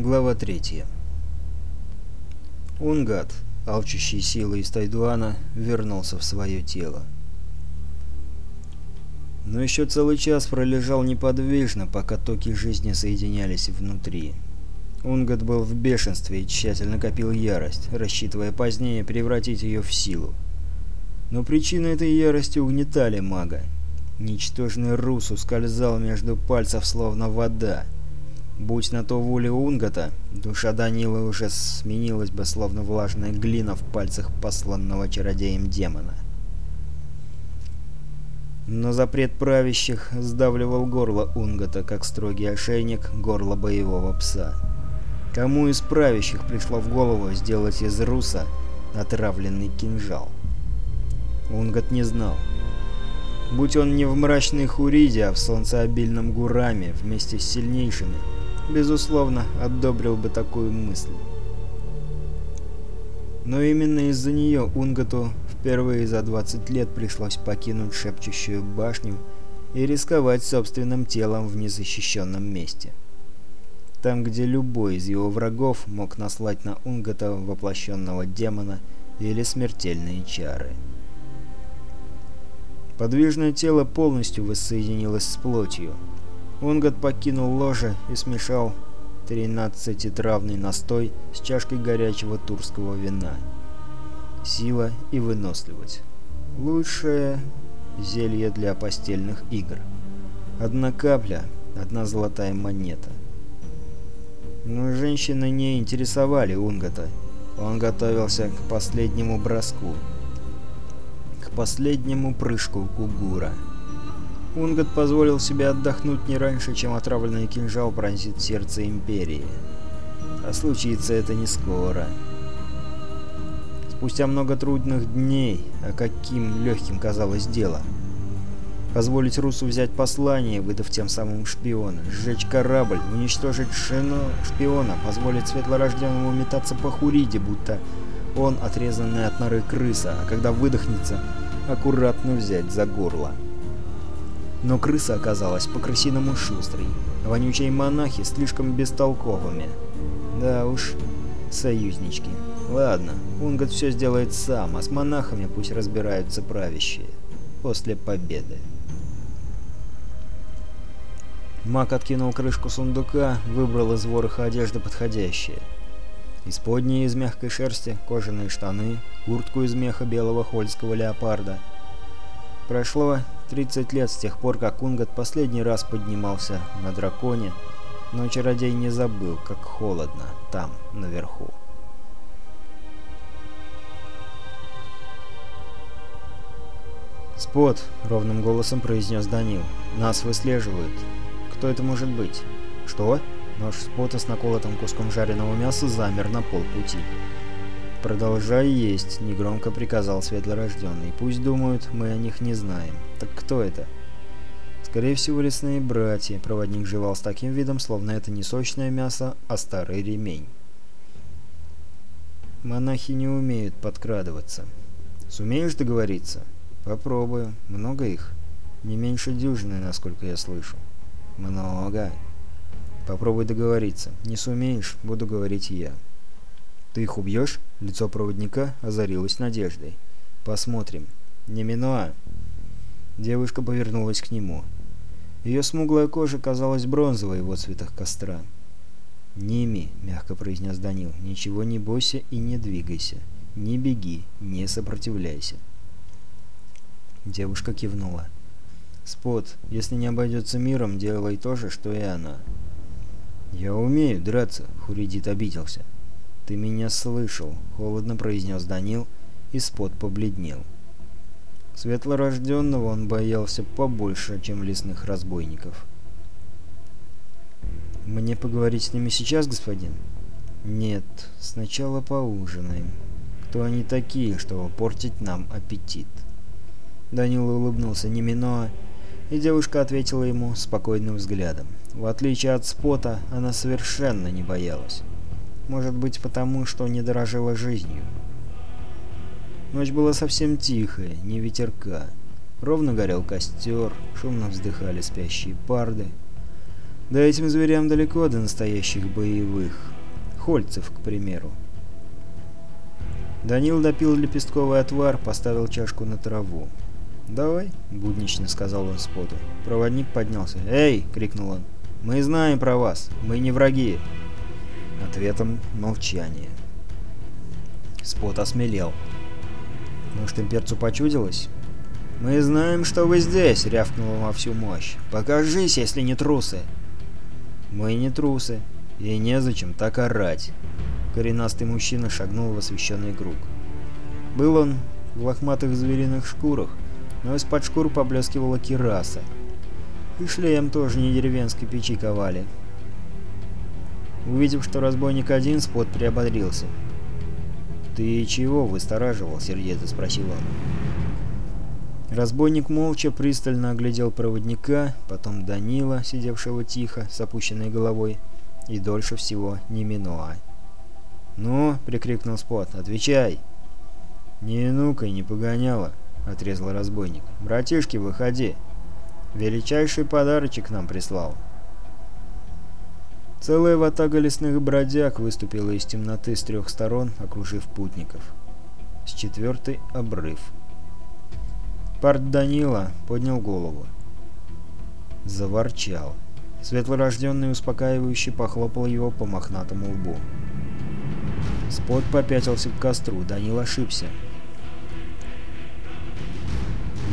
Глава 3. Унгат, алчущий силы из Тайдуана, вернулся в свое тело. Но еще целый час пролежал неподвижно, пока токи жизни соединялись внутри. Унгат был в бешенстве и тщательно копил ярость, рассчитывая позднее превратить ее в силу. Но причины этой ярости угнетали мага. Ничтожный Рус ускользал между пальцев, словно вода — Будь на то воле Унгота, душа Данилы уже сменилась бы, словно влажная глина в пальцах посланного чародеем демона. Но запрет правящих сдавливал горло Унгота, как строгий ошейник горла боевого пса. Кому из правящих пришло в голову сделать из руса отравленный кинжал? Унгот не знал. Будь он не в мрачной Хуриде, а в солнцеобильном Гураме вместе с сильнейшими – безусловно, одобрил бы такую мысль. Но именно из-за нее Унгату впервые за 20 лет пришлось покинуть шепчущую башню и рисковать собственным телом в незащищенном месте. Там, где любой из его врагов мог наслать на Унгата воплощенного демона или смертельные чары. Подвижное тело полностью воссоединилось с плотью, Онгот покинул ложе и смешал 13-травный настой с чашкой горячего турского вина. Сила и выносливость. Лучшее зелье для постельных игр. Одна капля, одна золотая монета. Но женщины не интересовали Унгота. Он готовился к последнему броску. К последнему прыжку Кугура. Он позволил себе отдохнуть не раньше, чем отравленный кинжал пронзит сердце Империи. А случится это не скоро. Спустя много трудных дней, а каким легким казалось дело, позволить Русу взять послание, выдав тем самым шпиона, сжечь корабль, уничтожить шину шпиона, позволить светлорожденному метаться по Хуриде, будто он отрезанный от норы крыса, а когда выдохнется, аккуратно взять за горло. Но крыса оказалась по-крысиному шустрой, вонючие монахи слишком бестолковыми. Да уж, союзнички. Ладно, Унгат все сделает сам, а с монахами пусть разбираются правящие. После победы. Мак откинул крышку сундука, выбрал из вороха одежды подходящие. Исподние из мягкой шерсти, кожаные штаны, куртку из меха белого хольского леопарда — Прошло 30 лет с тех пор, как Унгат последний раз поднимался на драконе, но чародей не забыл, как холодно там, наверху. «Спот!» — ровным голосом произнес Данил. «Нас выслеживают. Кто это может быть?» «Что?» Нож Спота с наколотым куском жареного мяса замер на полпути. «Продолжай есть», — негромко приказал светлорожденный. «Пусть думают, мы о них не знаем. Так кто это?» «Скорее всего, лесные братья», — проводник жевал с таким видом, словно это не сочное мясо, а старый ремень. «Монахи не умеют подкрадываться». «Сумеешь договориться?» «Попробую. Много их?» «Не меньше дюжины, насколько я слышу». «Много». «Попробуй договориться. Не сумеешь, буду говорить я». «Ты их убьешь?» Лицо проводника озарилось надеждой. «Посмотрим». «Не минуа». Девушка повернулась к нему. Ее смуглая кожа казалась бронзовой в отцветах костра. «Ними», — мягко произнес Данил, — «ничего не бойся и не двигайся. Не беги, не сопротивляйся». Девушка кивнула. «Спот, если не обойдется миром, делай то же, что и она». «Я умею драться», — Хуридит обиделся. «Ты меня слышал», — холодно произнес Данил, и спот побледнел. Светлорожденного он боялся побольше, чем лесных разбойников. «Мне поговорить с ними сейчас, господин?» «Нет, сначала поужинаем. Кто они такие, чтобы портить нам аппетит?» Данил улыбнулся Неминоа, и девушка ответила ему спокойным взглядом. В отличие от спота, она совершенно не боялась. Может быть, потому, что не дорожила жизнью. Ночь была совсем тихая, не ветерка. Ровно горел костер, шумно вздыхали спящие парды. Да этим зверям далеко до настоящих боевых. Хольцев, к примеру. Данил допил лепестковый отвар, поставил чашку на траву. «Давай», — буднично сказал он споту. Проводник поднялся. «Эй!» — крикнул он. «Мы знаем про вас. Мы не враги. Ответом — молчание. Спот осмелел. Может, имперцу почудилось? «Мы знаем, что вы здесь!» — рявкнула во всю мощь. «Покажись, если не трусы!» «Мы не трусы, и незачем так орать!» Коренастый мужчина шагнул в освещенный круг. Был он в лохматых звериных шкурах, но из-под шкур поблескивала кираса. И шлем тоже не деревенской печи ковали. Увидев, что разбойник один, Спот приободрился. «Ты чего выстораживал?» — сердито спросил он. Разбойник молча пристально оглядел проводника, потом Данила, сидевшего тихо, с опущенной головой, и дольше всего Неминоа. «Ну!» — прикрикнул Спот. «Отвечай!» «Не ну-ка, не погоняла, — отрезал разбойник. «Братишки, выходи! Величайший подарочек нам прислал!» Целая ватага лесных бродяг выступила из темноты с трех сторон, окружив путников. С четвертой — обрыв. Парт Данила поднял голову. Заворчал. Светлорожденный успокаивающе похлопал его по мохнатому лбу. Спот попятился к костру, Данил ошибся.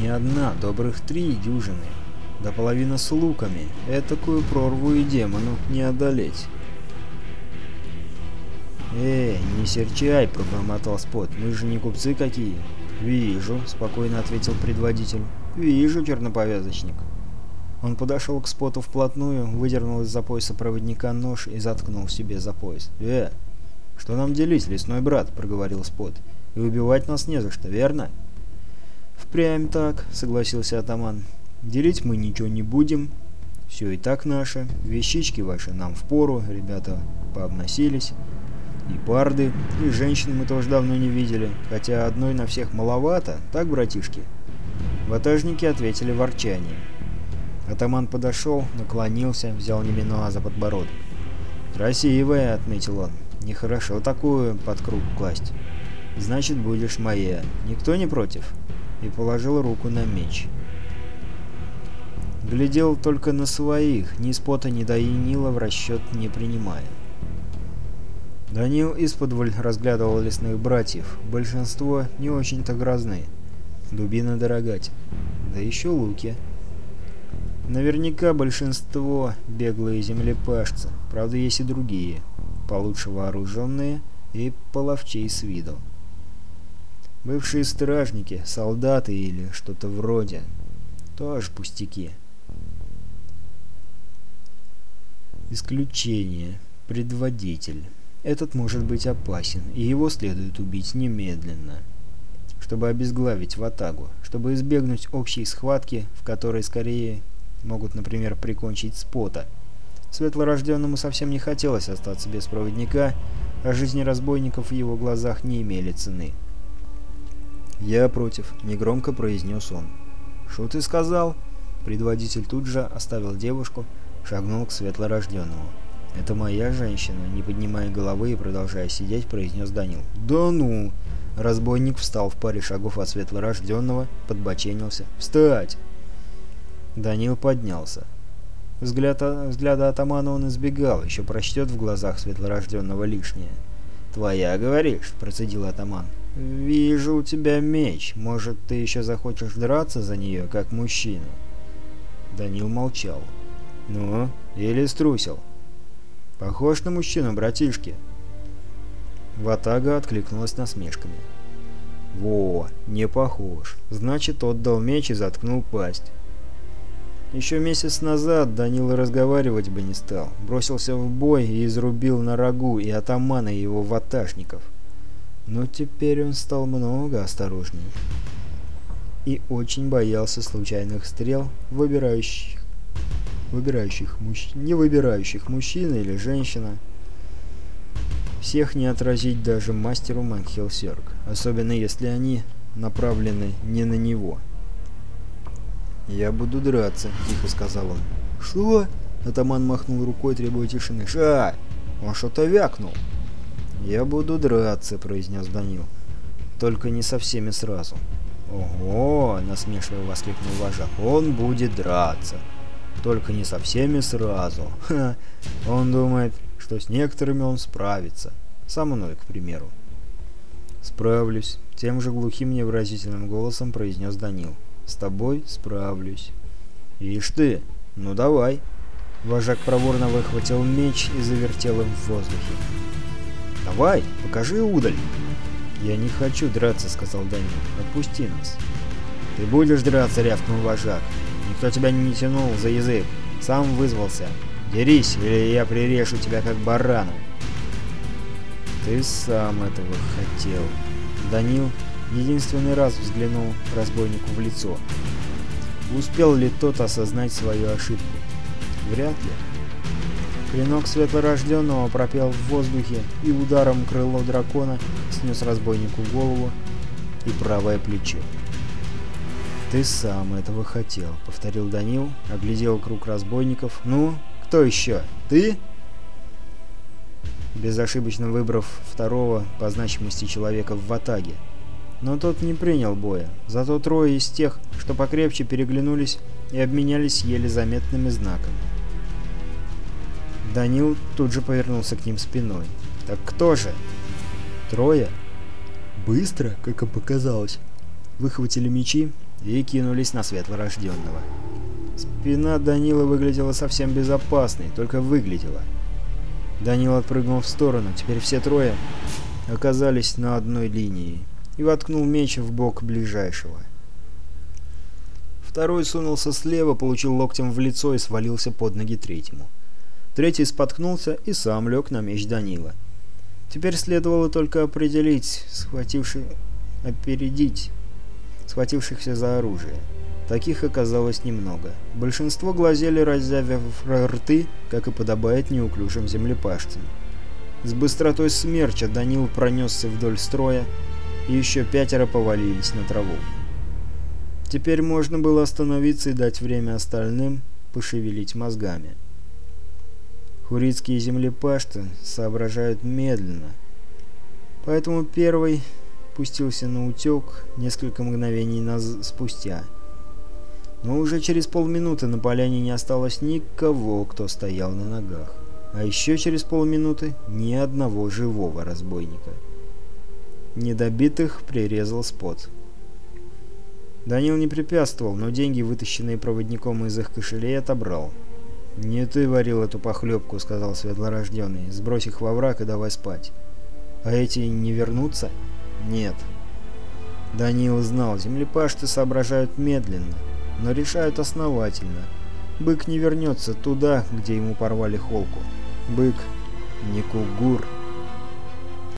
Не одна, добрых три дюжины да половина с луками. Этакую прорву и демону не одолеть. «Эй, не серчай!» — пробормотал Спот. «Мы же не купцы какие!» «Вижу!» — спокойно ответил предводитель. «Вижу, черноповязочник!» Он подошел к Споту вплотную, выдернул из-за пояса проводника нож и заткнул себе за пояс. «Э, что нам делить, лесной брат?» — проговорил Спот. «И убивать нас не за что, верно?» «Впрямь так!» — согласился атаман. Делить мы ничего не будем. Все и так наше. Вещички ваши нам в пору. Ребята пообносились. И парды, и женщин мы тоже давно не видели. Хотя одной на всех маловато. Так, братишки?» Ватажники ответили ворчанием. Атаман подошел, наклонился, взял Неминуа за подбородок. «Красивая», — отметил он. «Нехорошо такую под круг класть. Значит, будешь моя. Никто не против?» И положил руку на меч. «Меч». Глядел только на своих, ни спота, ни доинила в расчет не принимая. Данил исподволь разглядывал лесных братьев. Большинство не очень-то грозны. Дубина дорогать. Да еще луки. Наверняка большинство беглые землепашцы. Правда, есть и другие. Получше вооруженные и половчей с виду. Бывшие стражники, солдаты или что-то вроде. Тоже пустяки. Исключение. Предводитель. Этот может быть опасен, и его следует убить немедленно. Чтобы обезглавить ватагу, чтобы избегнуть общей схватки, в которой скорее могут, например, прикончить спота. Светлорожденному совсем не хотелось остаться без проводника, а жизни разбойников в его глазах не имели цены. «Я против», — негромко произнес он. «Что ты сказал?» Предводитель тут же оставил девушку, — шагнул к светлорожденному. «Это моя женщина?» — не поднимая головы и продолжая сидеть, произнес Данил. «Да ну!» Разбойник встал в паре шагов от светлорожденного, подбоченился. «Встать!» Данил поднялся. Взгляд, взгляда атамана он избегал, еще прочтет в глазах светлорожденного лишнее. «Твоя, говоришь?» — процедил атаман. «Вижу у тебя меч. Может, ты еще захочешь драться за нее, как мужчина?» Данил молчал. «Ну, или струсил?» «Похож на мужчину, братишки!» Ватага откликнулась насмешками. «Во, не похож. Значит, отдал меч и заткнул пасть». Еще месяц назад Данила разговаривать бы не стал. Бросился в бой и изрубил на рогу и атамана, его ватажников. Но теперь он стал много осторожнее. И очень боялся случайных стрел, выбирающих выбирающих мужч... не выбирающих мужчина или женщина. Всех не отразить даже мастеру Манхилсерк, особенно если они направлены не на него. «Я буду драться», — тихо сказал он. «Что?» — атаман махнул рукой, требуя тишины. «Ша! Он что-то вякнул!» «Я буду драться», — произнес Данил. «Только не со всеми сразу». «Ого!» — насмешливо воскликнул вожак. «Он будет драться!» Только не со всеми сразу. Ха. Он думает, что с некоторыми он справится. Со мной, к примеру. «Справлюсь», — тем же глухим невыразительным голосом произнес Данил. «С тобой справлюсь». «Ишь ты! Ну давай!» Вожак проворно выхватил меч и завертел им в воздухе. «Давай, покажи удаль!» «Я не хочу драться», — сказал Данил. «Отпусти нас». «Ты будешь драться», — рявкнул вожак. Никто тебя не тянул за язык. Сам вызвался. Дерись, или я прирежу тебя как барана. Ты сам этого хотел. Данил единственный раз взглянул разбойнику в лицо. Успел ли тот осознать свою ошибку? Вряд ли. Клинок светлорожденного пропел в воздухе и ударом крыло дракона снес разбойнику голову и правое плечо. «Ты сам этого хотел», — повторил Данил, оглядел круг разбойников. «Ну, кто еще? Ты?» Безошибочно выбрав второго по значимости человека в ватаге. Но тот не принял боя. Зато трое из тех, что покрепче переглянулись и обменялись еле заметными знаками. Данил тут же повернулся к ним спиной. «Так кто же?» «Трое?» «Быстро, как им показалось». Выхватили мечи и кинулись на светлорожденного. Спина Данила выглядела совсем безопасной, только выглядела. Данил отпрыгнул в сторону, теперь все трое оказались на одной линии и воткнул меч в бок ближайшего. Второй сунулся слева, получил локтем в лицо и свалился под ноги третьему. Третий споткнулся и сам лег на меч Данила. Теперь следовало только определить, схвативший... опередить схватившихся за оружие. Таких оказалось немного. Большинство глазели, раззявив рты, как и подобает неуклюжим землепашцам. С быстротой смерча Данил пронесся вдоль строя, и еще пятеро повалились на траву. Теперь можно было остановиться и дать время остальным пошевелить мозгами. Хурицкие землепашцы соображают медленно, поэтому первый пустился на утек несколько мгновений наз... спустя. Но уже через полминуты на поляне не осталось никого, кто стоял на ногах. А еще через полминуты ни одного живого разбойника. Недобитых прирезал спот. Данил не препятствовал, но деньги, вытащенные проводником из их кошелей, отобрал. «Не ты варил эту похлебку», — сказал светлорожденный. «Сбрось их во враг и давай спать». «А эти не вернутся?» Нет. Даниил знал, землепашцы соображают медленно, но решают основательно. Бык не вернется туда, где ему порвали холку. Бык не кугур.